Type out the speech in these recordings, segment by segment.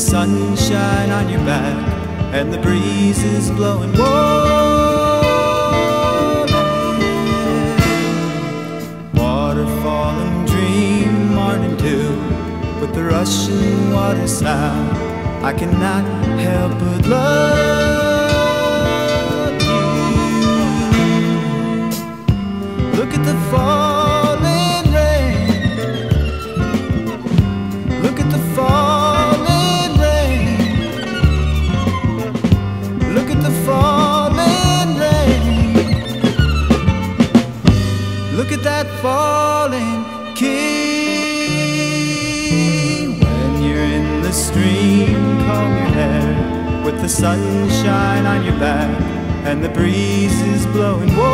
sunshine on your back and the breeze is blowing warm. Waterfall and dream, morning dew, with the rushing water sound. I cannot help but love the sunshine on your back and the breeze is blowing warm.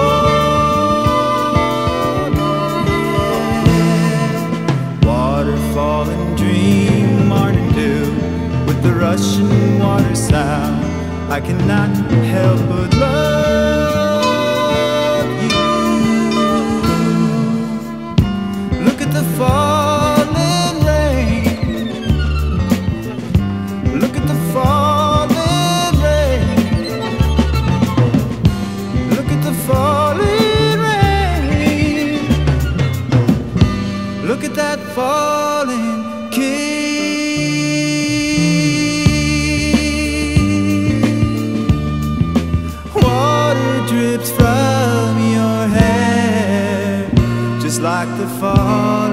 Waterfall and dream, morning dew, with the rushing water sound. I cannot help but love like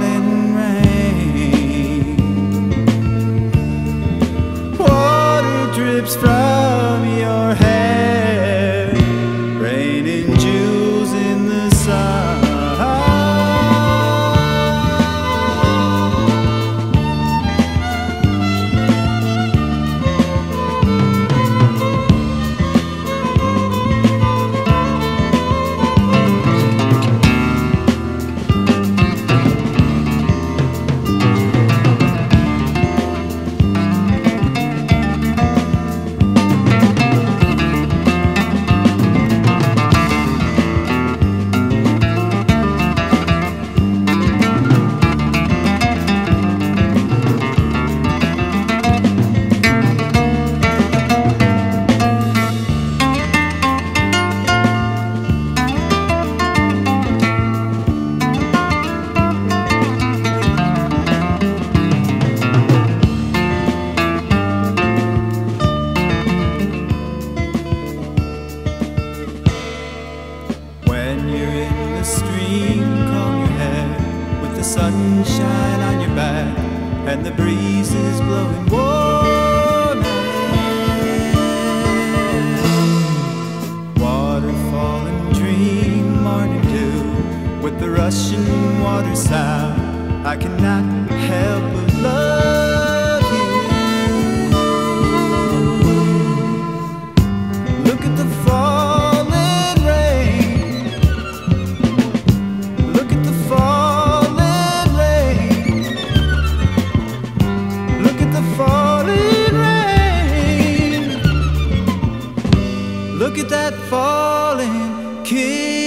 sunshine on your back and the breeze is blowing warm. Waterfall and dream, morning dew with the rushing water sound. I cannot Look at that falling key.